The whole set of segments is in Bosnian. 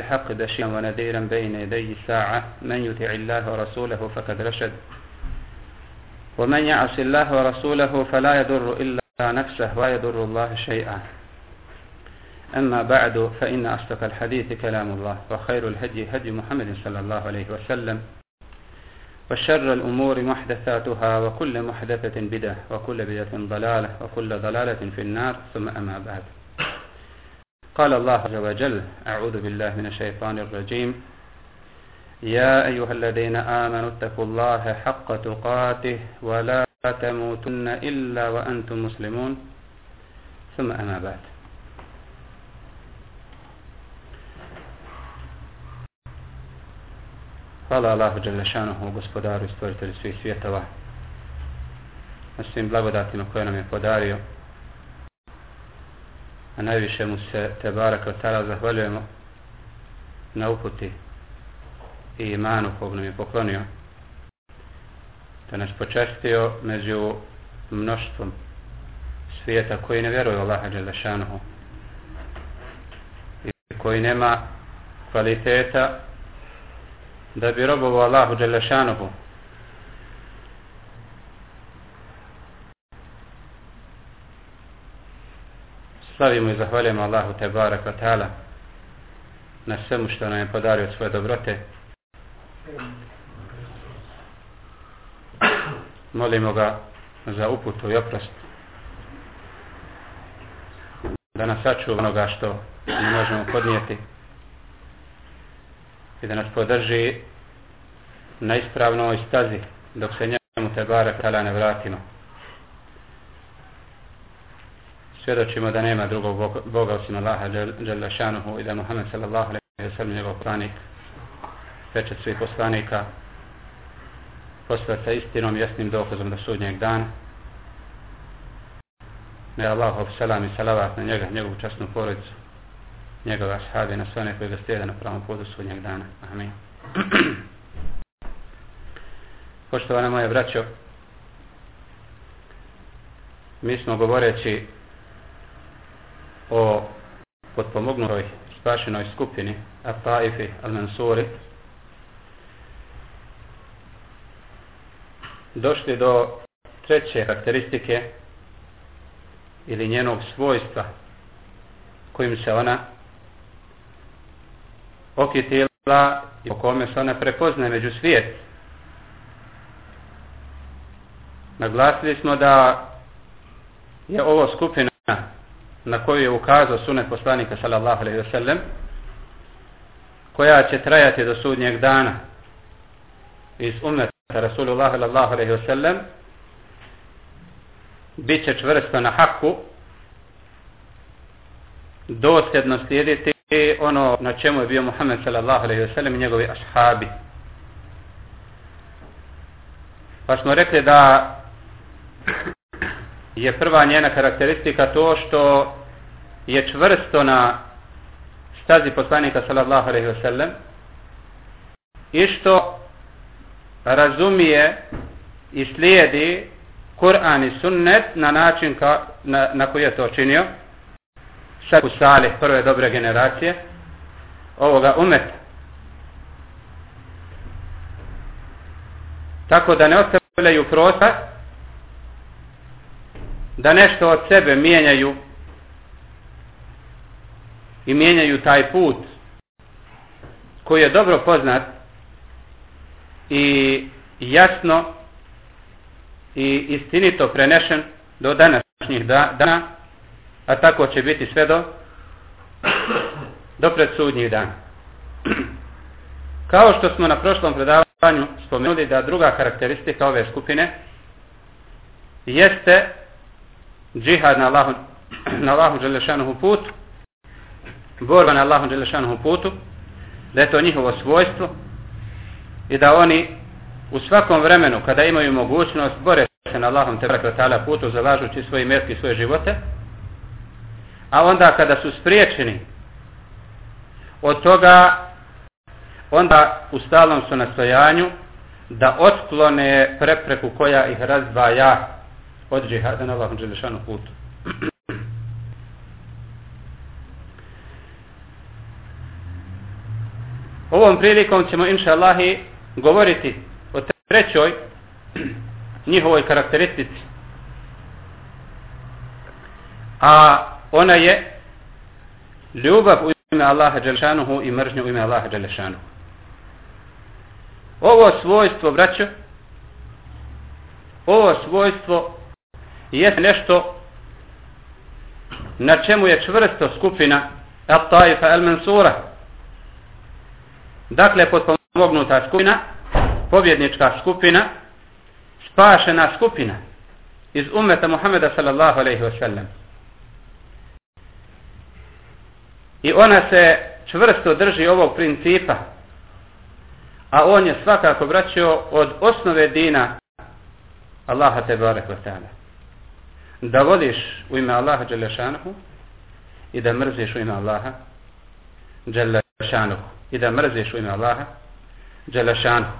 بالحق بشيرا ونذيرا بين يدي الساعة. من يطع الله ورسوله فقد رشد. ومن يعص الله ورسوله فلا يضر إلا نفسه ويضر الله شيئا. أما بعد فإن أصدق الحديث كلام الله وخير الهدي هدي محمد صلى الله عليه وسلم وشر الأمور محدثاتها وكل محدثة بدعة وكل بدعة ضلالة وكل ضلالة في النار. ثم أما بعد. قال الله عز وجل أعوذ بالله من الشيطان الرجيم. يا أيها الذين آمنوا اتقوا الله حق تقاته ولا تموتن إلا وأنتم مسلمون. ثم أما بعد. Hvala Allahu Đalešanuhu, gospodaru i stvoritelju svih svjetova, na svim blagodatima koje nam je podario, a najviše mu se te barak zahvaljujemo na uputi i imanu kog nam je poklonio, da nas počestio među mnoštvom svijeta koji ne vjeruje Allaha Đalešanuhu i koji nema kvaliteta da bi robovo Allahu Đelešanuhu slavimo i zahvaljujemo Allahu Tebara ta'ala na svemu što nam je podario svoje dobrote molimo ga za uputu i oprost da nas sačuva onoga što ne možemo podnijeti i da nas podrži na ispravnoj stazi dok se njemu te barek ta'ala ne vratimo. Svjedočimo da nema drugog Boga, osim Allaha Jalla Šanuhu i da Muhammed sallallahu alaihi wa sallam njegov poslanik pečet svih poslanika posla sa istinom jasnim dokazom do sudnjeg dana. Ne Allahov salam i salavat na njega, njegovu časnu porodicu njegove ashabi na sve one koji ga slijede na pravom putu sudnjeg dana. Amin. Poštovana moje braćo, mi smo govoreći o potpomognutoj spašenoj skupini At-Taifi Al-Mansuri došli do treće karakteristike ili njenog svojstva kojim se ona okitila i po kome se ona prepozna među svijet. Naglasili smo da je ovo skupina na koju je ukazao sunet poslanika sallallahu alaihi wa sallam koja će trajati do sudnjeg dana iz umeta Rasulullah sallallahu alaihi wa sallam bit će čvrsto na haku dosljedno slijediti ono na čemu je bio Muhammed sallallahu alaihi wa sallam i njegovi ashabi. Pa smo rekli da je prva njena karakteristika to što je čvrsto na stazi poslanika sallallahu alejhi ve sellem i što razumije i slijedi Kur'an i sunnet na način ka, na, na koji je to činio Šaku Salih, prve dobre generacije ovoga umeta. Tako da ne ostavljaju prostor da nešto od sebe mijenjaju i mijenjaju taj put koji je dobro poznat i jasno i istinito prenešen do današnjih dana a tako će biti sve do do predsudnjih dana. Kao što smo na prošlom predavanju spomenuli da druga karakteristika ove skupine jeste džihad na Allahu, na Allahu Đelešanuhu putu, borba na Allahu Đelešanuhu putu, da je to njihovo svojstvo i da oni u svakom vremenu kada imaju mogućnost bore se na Allahom te ta'ala putu zalažući svoje metke i svoje živote a onda kada su spriječeni od toga onda u stalnom su nastojanju da otklone prepreku koja ih razdvaja od džihada na Allahom Đelešanu putu. Ovom prilikom ćemo inša Allahi govoriti o trećoj njihovoj karakteristici. A ona je ljubav u ime Allaha Đelešanuhu i mržnju u ime Allaha Đelešanuhu. Ovo svojstvo, braćo, ovo svojstvo jeste nešto na čemu je čvrsto skupina At-Taifa Al-Mansura. Dakle, potpomognuta skupina, pobjednička skupina, spašena skupina iz umeta Muhammeda sallallahu alaihi wa sallam. I ona se čvrsto drži ovog principa, a on je svakako vraćao od osnove dina Allaha te barek wa ta'ala. Da voliš u ime Allaha Đelešanuhu i da mrziš u ime Allaha Đelešanuhu i da mrziš u ime Allaha Đelešanuhu.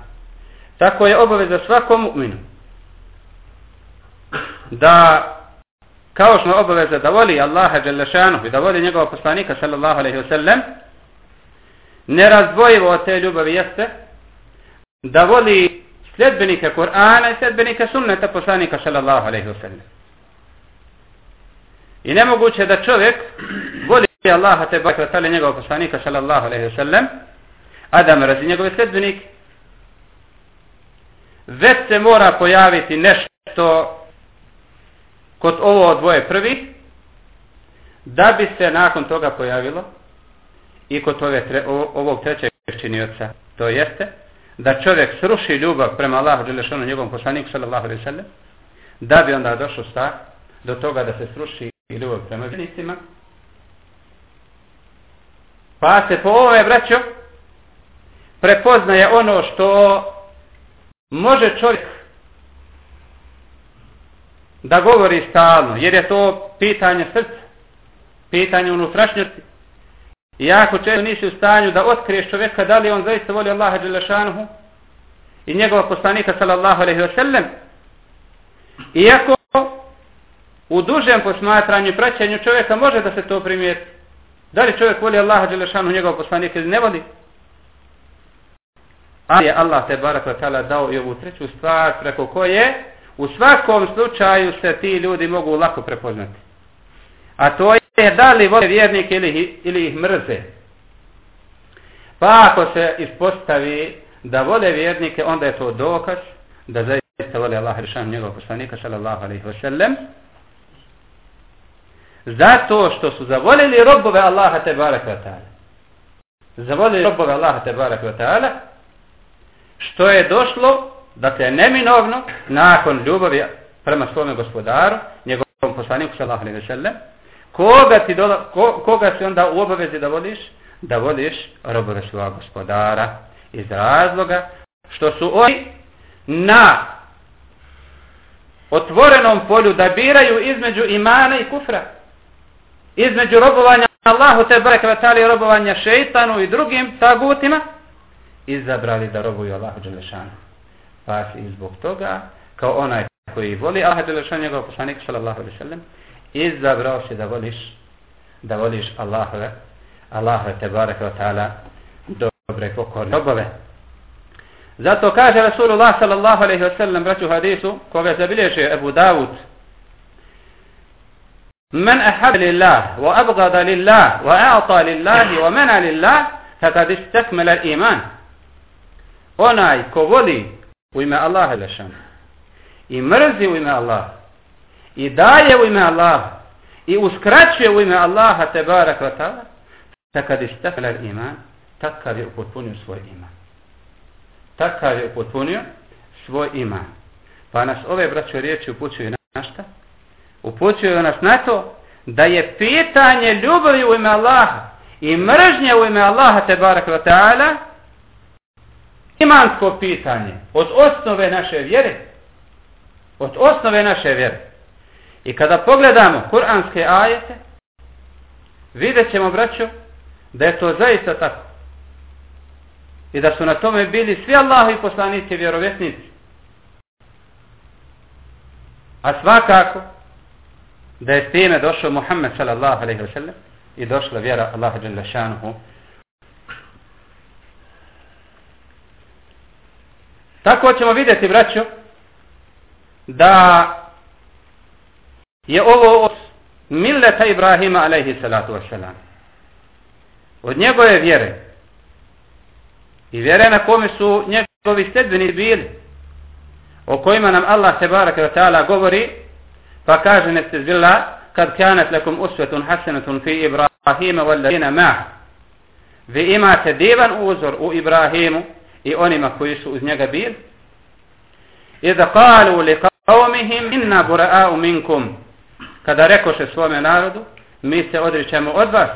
Tako je obaveza svakom mu'minu da kao što je obaveza da voli Allaha Đelešanuhu i da voli njegova poslanika sallallahu alaihi wa sallam nerazdvojivo od te ljubavi jeste da voli sljedbenike Kur'ana i sljedbenike sunneta poslanika sallallahu alaihi wa sallam. I nemoguće da čovjek voli Allaha te bakra tali njegovog poslanika sallallahu alaihi wa sallam, a da mrazi njegove sljedbenike. Već se mora pojaviti nešto kod ovo dvoje prvih, da bi se nakon toga pojavilo i kod ove tre, ovog trećeg činioca, to jeste, da čovjek sruši ljubav prema Allahu Đelešanu njegovom poslaniku sallallahu alaihi sallam, da bi onda došlo sta do toga da se sruši ljubav prema vjernicima. Pa se po ovome braćo prepoznaje ono što može čovjek da govori stalno, jer je to pitanje srca, pitanje unutrašnjosti, I ako često nisi u stanju da otkriješ čovjeka da li on zaista voli Allaha Đelešanuhu i njegova poslanika sallallahu alaihi wa sallam, iako u dužem posmatranju i praćenju čovjeka može da se to primijeti, da li čovjek voli Allaha Đelešanu njegov poslanika ili ne voli, ali je Allah te barak wa dao i ovu treću stvar preko koje u svakom slučaju se ti ljudi mogu lako prepoznati. A to je da li vole vjernike ili, ili ih mrze. Pa ako se ispostavi da vole vjernike, onda je to dokaz da zaista vole Allah Đelešanu njegov poslanika sallallahu alaihi wa sallam. Zato što su zavolili robove Allaha te baraka ta'ala. Zavolili robove Allaha te baraka ta'ala. Što je došlo, dakle neminovno, nakon ljubavi prema svome gospodaru, njegovom poslaniku sallahu alaihi wa sallam, koga ti dola, ko, koga si onda u obavezi da voliš? Da voliš robove svoga gospodara iz razloga što su oni na otvorenom polju da biraju između imana i kufra. Između robovanja Allahu te barek vatali robovanja šeitanu i drugim tagutima izabrali da robuju Allahu Đelešanu. Pa i zbog toga kao onaj koji voli Allaha Đelešanu njegov poslanik sallallahu alaihi sallam izabrao si da voliš da voliš Allahove Allahove te barek wa dobre pokorne robove. zato kaže Rasulullah sallallahu alaihi wa sallam braću hadisu koga zabilježe Ebu Davud من أحب لله وأبغض لله وأعطى لله ومنع لله فقد استكمل الإيمان onaj ko voli u ime Allaha lešan i mrzi u ime Allaha i daje u ime Allaha i uskraćuje u ime Allaha te barak wa ta'ala takad istakala iman takav je upotpunio svoj iman takav je upotpunio svoj iman pa nas ove braće riječi upućuju na šta Upućuju nas na to da je pitanje ljubavi u ime Allaha i mržnje u ime Allaha te baraka ta'ala imansko pitanje od osnove naše vjere. Od osnove naše vjere. I kada pogledamo kuranske ajete, vidjet ćemo, braćo, da je to zaista tako. I da su na tome bili svi Allahovi poslanici i vjerovjesnici. A svakako, da je s time došao Muhammed sallallahu alaihi wa sallam i došla vjera Allaha jalla šanuhu. Tako ćemo vidjeti, braćo, da je ovo od milleta Ibrahima alaihi salatu wasalam. Od njegove vjere. I vjere na kome su njegovi sedbeni bili. O kojima nam Allah se baraka wa ta'ala govori. Pa kaže nefte zbilla. Kad kanat lakum usvetun hasanatun fi Ibrahima wal ladina ma. Vi imate divan uzor u Ibrahimu i onima koji su uz njega bili. Iza kalu li qavmihim inna bura'au minkum kada rekoše svome narodu, mi se odričemo od vas.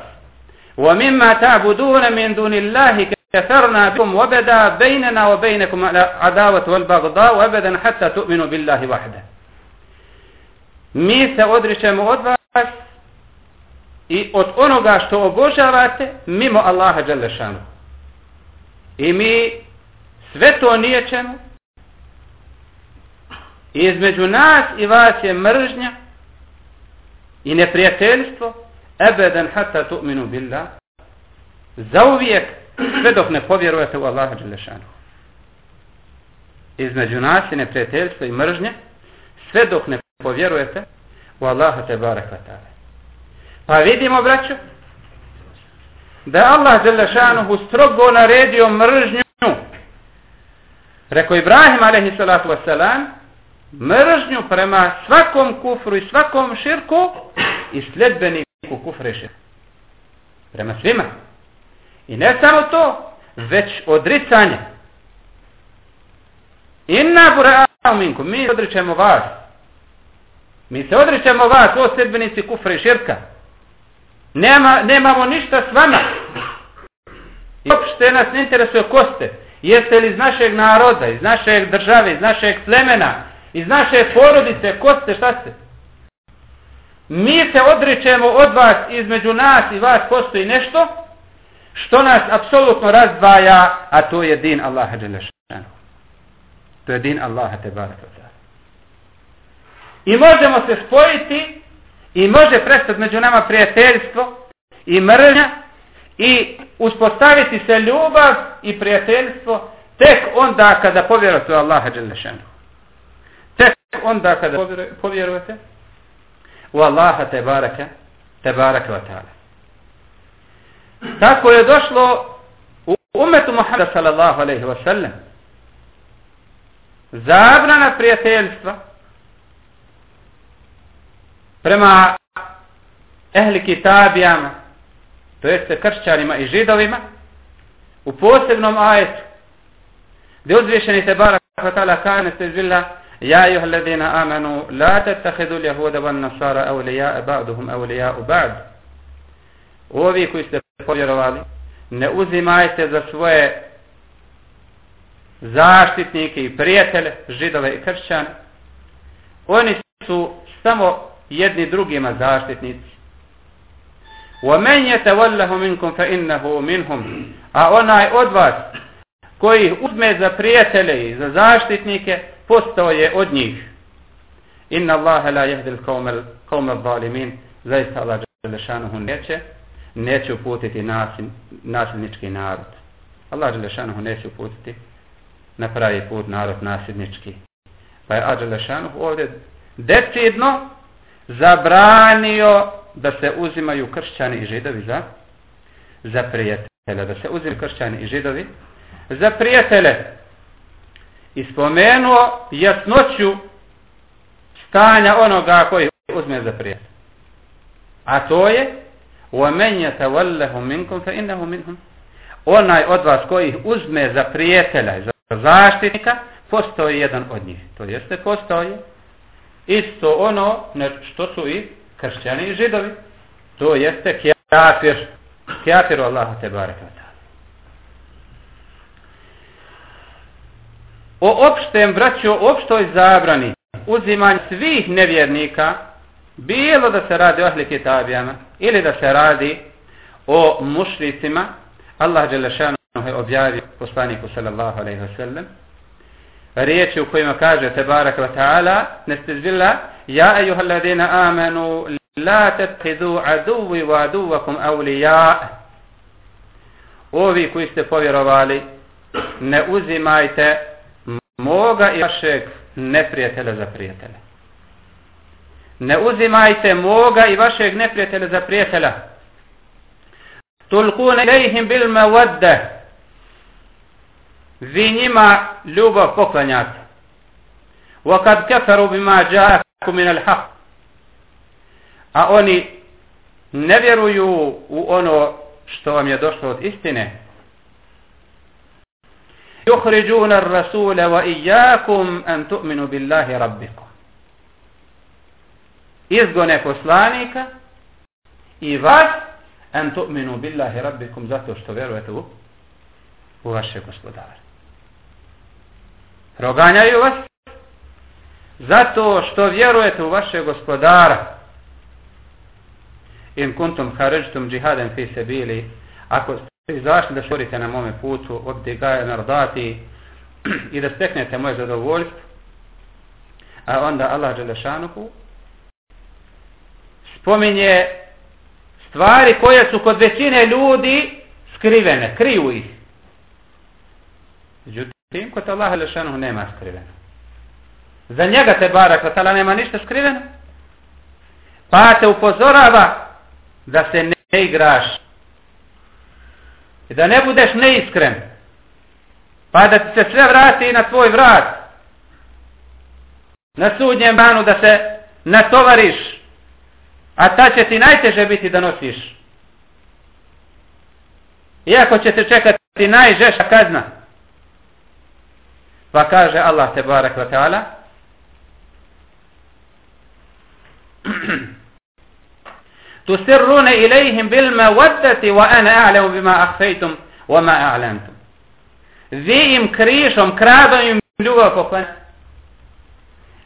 Wa mimma ta'buduna min dunillahi kafarna bikum wa bada baynana wa baynakum adawatu wal baghdha wa abadan Mi se odričemo od vas i od onoga što obožavate mimo Allaha dželle. I mi sve to nijećemo između nas i vas je mržnja i neprijateljstvo ebeden hatta tu'minu billah zauvijek sve dok ne povjerujete u Allaha Đalešanu. Između nas je neprijateljstvo i mržnje sve dok ne povjerujete u Allaha te Vatale. Pa vidimo, braćo, da je Allah Đelešanuhu strogo naredio mržnju. Rekao Ibrahim a.s mržnju prema svakom kufru i svakom širku i sledbeniku kufre širku. Prema svima. I ne samo to, već odricanje. Inna bura'u minkum, mi odričemo vas. Mi se odričemo vas, o sredbenici kufre i širka. Nema, nemamo ništa s vama. I opšte nas ne interesuje ko ste. Jeste li iz našeg naroda, iz našeg države, iz našeg plemena, iz naše porodice, ko ste, šta ste? Mi se odričemo od vas, između nas i vas postoji nešto što nas apsolutno razdvaja, a to je din Allaha Đelešanu. To je din Allaha Tebaraka I možemo se spojiti i može prestati među nama prijateljstvo i mržnja i uspostaviti se ljubav i prijateljstvo tek onda kada povjerujete u Allaha Đelešanu onda kada povjerujete u Allaha te Tebaraka te wa ta'ala. Tako je došlo u umetu Muhammeda sallallahu alaihi wa sallam. Zabrana prijateljstva prema ehli kitabijama, to jeste kršćanima i židovima, u posebnom ajetu, gdje uzvišeni se barak vatala kane se zbilla, ja juh ladina amanu, la te tahidu ljehuda van nasara evlija e ba'duhum evlija u ba'du. Ovi koji ste povjerovali, ne uzimajte za svoje zaštitnike i prijatelje, židove i kršćane, oni su samo jedni drugima zaštitnici. وَمَنْ يَتَوَلَّهُ مِنْكُمْ فَإِنَّهُ مِنْهُمْ A onaj od vas koji uzme za prijatelje i za zaštitnike, postao je od njih. Inna Allahe la jehdil kaume zalimin, zaista Allah Đelešanuhu neće, neće uputiti nasil, nasilnički narod. Allah Đelešanuhu neće uputiti na pravi put narod nasilnički. Pa je Allah Đelešanuhu ovdje decidno zabranio da se uzimaju kršćani i židovi za, za prijatelje. Da se uzimaju kršćani i židovi za prijatelje i spomenuo jasnoću stanja onoga koji uzme za prijatelj. A to je وَمَنْ يَتَوَلَّهُ مِنْكُمْ فَإِنَّهُ مِنْهُمْ Onaj od vas koji uzme za prijatelja i za zaštitnika, postoji jedan od njih. To jeste postoji isto ono što su i kršćani i židovi. To jeste kjafir. Kjafir Allaha te barekata. o opštem braću, o opštoj zabrani uzimanje svih nevjernika, bilo da se radi o ahli kitabijama ili da se radi o mušricima, Allah Đelešanu je objavio poslaniku sallallahu alaihi wa sallam riječi u kojima kaže tebarak wa ta'ala nestizbila ja ejuhalladina amanu la tethidu aduvi wa aduvakum awlija ovi koji ste povjerovali ne uzimajte moga i vašeg neprijatelja za prijatelja. Ne uzimajte moga i vašeg neprijatelja za prijatelja. Tulkune ilihim bil mawadda vi njima ljubav poklanjate wa kad kafaru bima ja'akum min al-haq a oni ne vjeruju u ono što vam je došlo od istine يخرجون الرسول وإياكم أن تؤمنوا بالله ربكم izgone poslanika i vas an tu'minu billahi rabbikum zato što vjerujete u, u vaše gospodare. Proganjaju vas zato što vjerujete u vaše gospodara. In kuntum haređtum džihadem fi se bili ako ste izašli da šorite na mome putu obdi gaje nardati i da steknete moje zadovoljstvo a onda Allah Đelešanuhu spominje stvari koje su kod većine ljudi skrivene, kriju ih. Međutim, kod Allaha Lešanu nema skriveno. Za njega te barak, kod nema ništa skriveno. Pa te upozorava da se ne igraš. I da ne budeš neiskren. Pa da ti se sve vrati na tvoj vrat. Na sudnjem banu da se natovariš A ta će ti najteže biti da nosiš. Iako će te čekati najžeša kazna. Pa kaže Allah te barak wa ta'ala تسرون إليهم بالمودة وأنا أعلم بما أخفيتم وما أعلنتم Vi im krišom, kradom im ljubav poklan.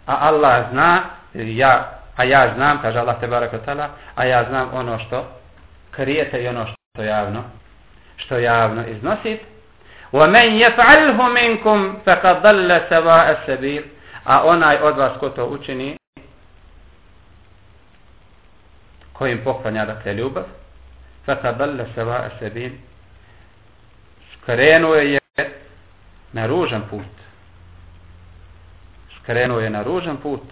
A Allah zna, ja a ja znam, kaže Allah tebara kotala, a ja znam ono što krijete i ono što javno, što javno iznosite. وَمَنْ يَفْعَلْهُ مِنْكُمْ فَقَدْ ضَلَّ سَوَاءَ السَّبِيلِ A onaj od vas ko to učini, kojim poklanja dakle ljubav, فَقَدْ ضَلَّ سَوَاءَ السَّبِيلِ Skrenuo je na ružan put. Skrenuo je na ružan put.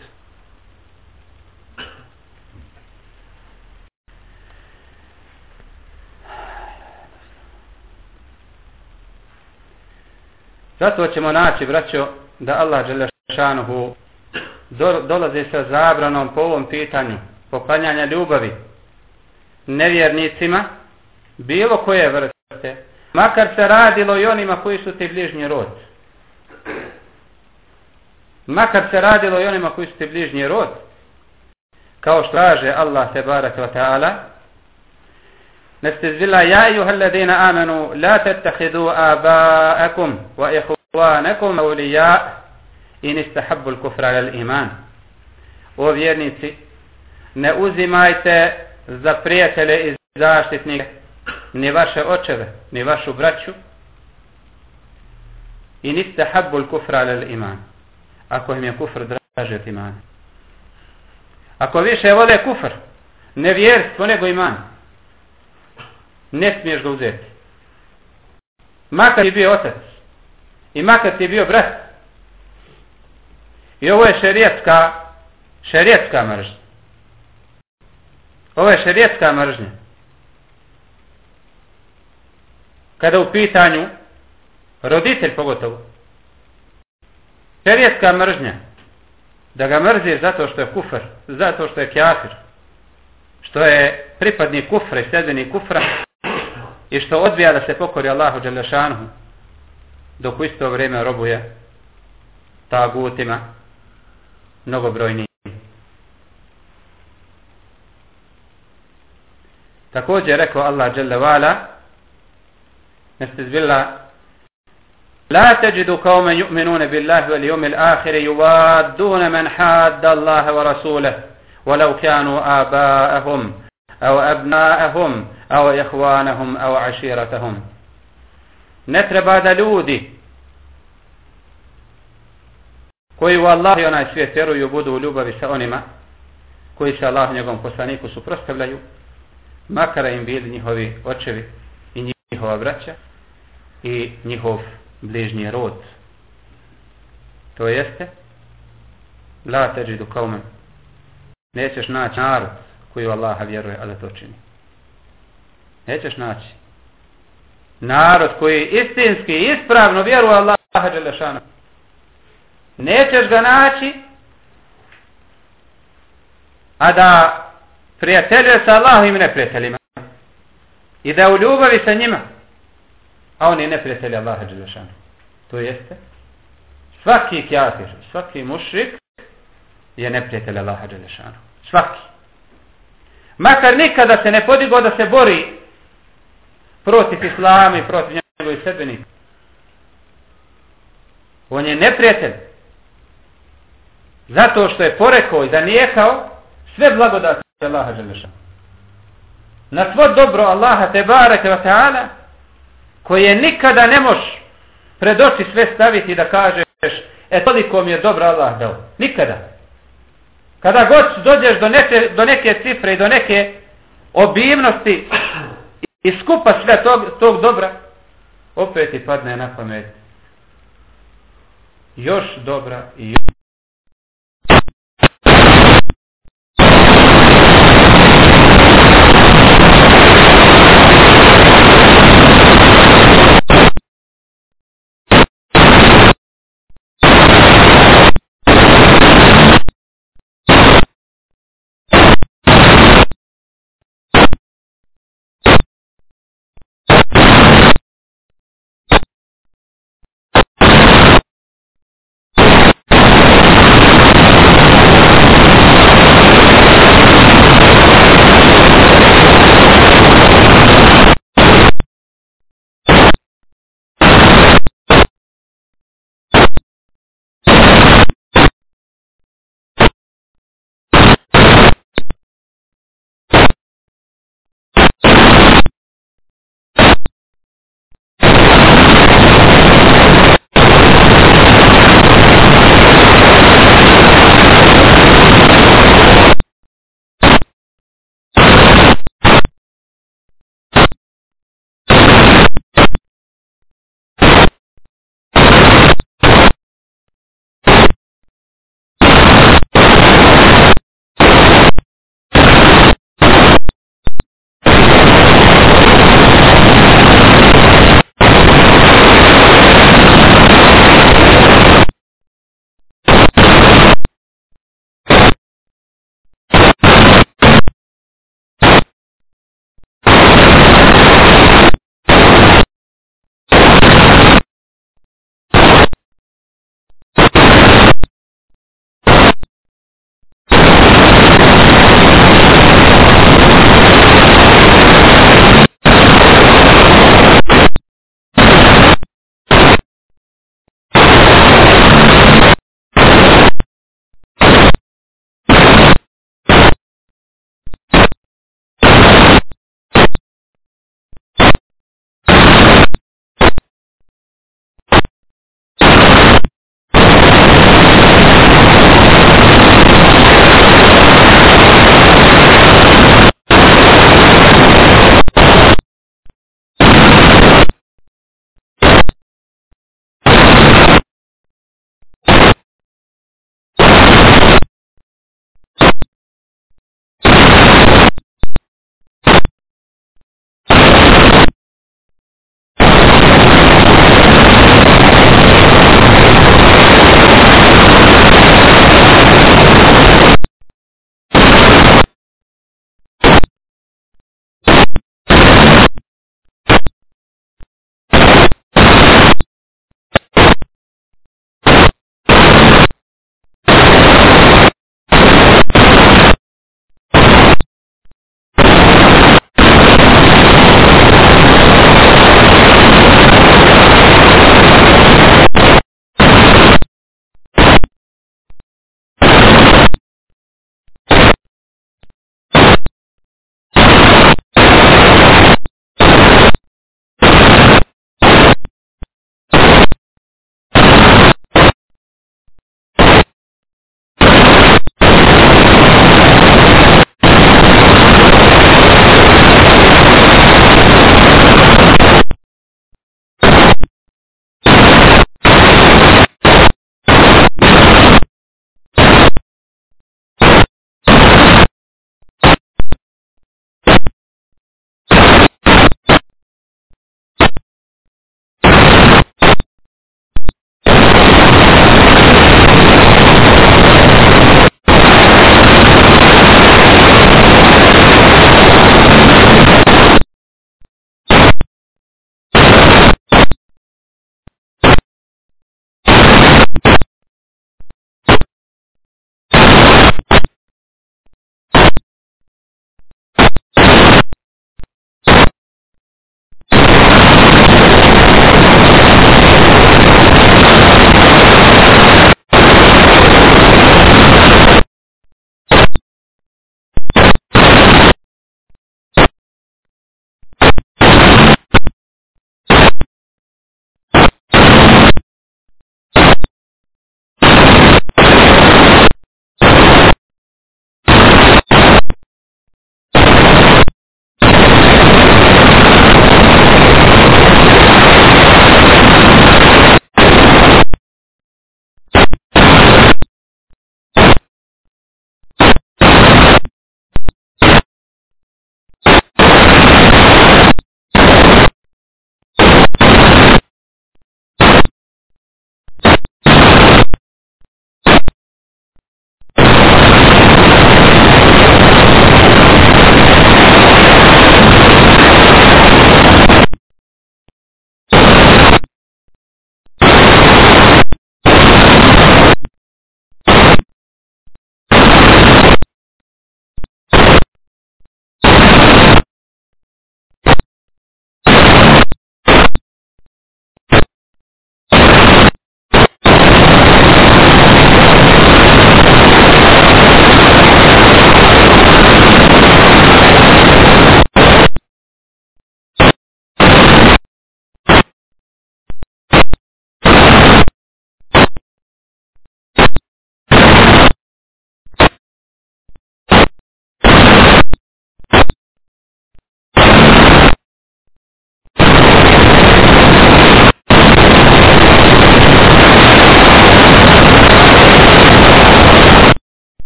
Zato ćemo naći, braćo, da Allah Đelešanuhu do, dolazi sa zabranom po ovom pitanju poklanjanja ljubavi nevjernicima bilo koje vrste makar se radilo i onima koji su ti bližnji rod. Makar se radilo i onima koji su ti bližnji rod kao što kaže Allah te baraka wa ta'ala نستزل يا أيها الذين آمنوا لا تتخذوا آباءكم وإخوانكم أولياء إن استحبوا الكفر على الإيمان O vjernici, ne uzimajte za prijatelje i zaštitnike ni vaše očeve, ni vašu braću i niste habbul kufra al iman. Ako im je kufr draže od imana. Ako više vode kufr, nevjerstvo nego iman, ne smiješ ga uzeti. Makar ti bio otac i makar ti bio brat. I ovo je šerijetska, šerijetska mržnja. Ovo je šerijetska mržnja. Kada u pitanju roditelj pogotovo šerijetska mržnja da ga mrziš zato što je kufr, zato što je kjafir, što je pripadnik kufra i sljedbenik kufra, i što odbija da se pokori Allahu Đelešanuhu dok u isto vrijeme robuje tagutima mnogobrojnim. Također rekao Allah Đelevala neste zbila لا تجد قوما يؤمنون بالله واليوم الآخر يوادون من حاد الله ورسوله ولو كانوا آباءهم أو أبناءهم او jehvanahum, او aširatahum. Ne treba da ljudi koji u Allah i onaj svijet vjeruju budu u ljubavi sa onima koji se Allah njegovom poslaniku suprostavljaju, makara im bili njihovi očevi i njihova braća i njihov bližnji rod. To jeste, la teđi du kaumen, nećeš naći narod koji u Allaha vjeruje, ali to čini. Nećeš naći. Narod koji istinski, ispravno vjeruje Allaha Đelešanu. Nećeš ga naći, a da prijateljuje sa Allahom i neprijateljima. I da u ljubavi sa njima, a on je neprijatelj Allaha Đelešanu. To jeste, svaki kjafir, svaki mušrik je neprijatelj Allaha Đelešanu. Svaki. Makar nikada se ne podigo da se bori protiv islama i protiv njegovih sebenika. On je neprijatelj. Zato što je porekao i zanijekao sve blagodati Allaha Đelešanu. Na svo dobro Allaha te bareke wa ta'ala koje nikada ne moš pred oči sve staviti da kažeš e toliko mi je dobro Allah dao. Nikada. Kada god dođeš do neke, do neke cifre i do neke obimnosti i skupa sve tog, tog dobra, opet ti padne na pamet. Još dobra i još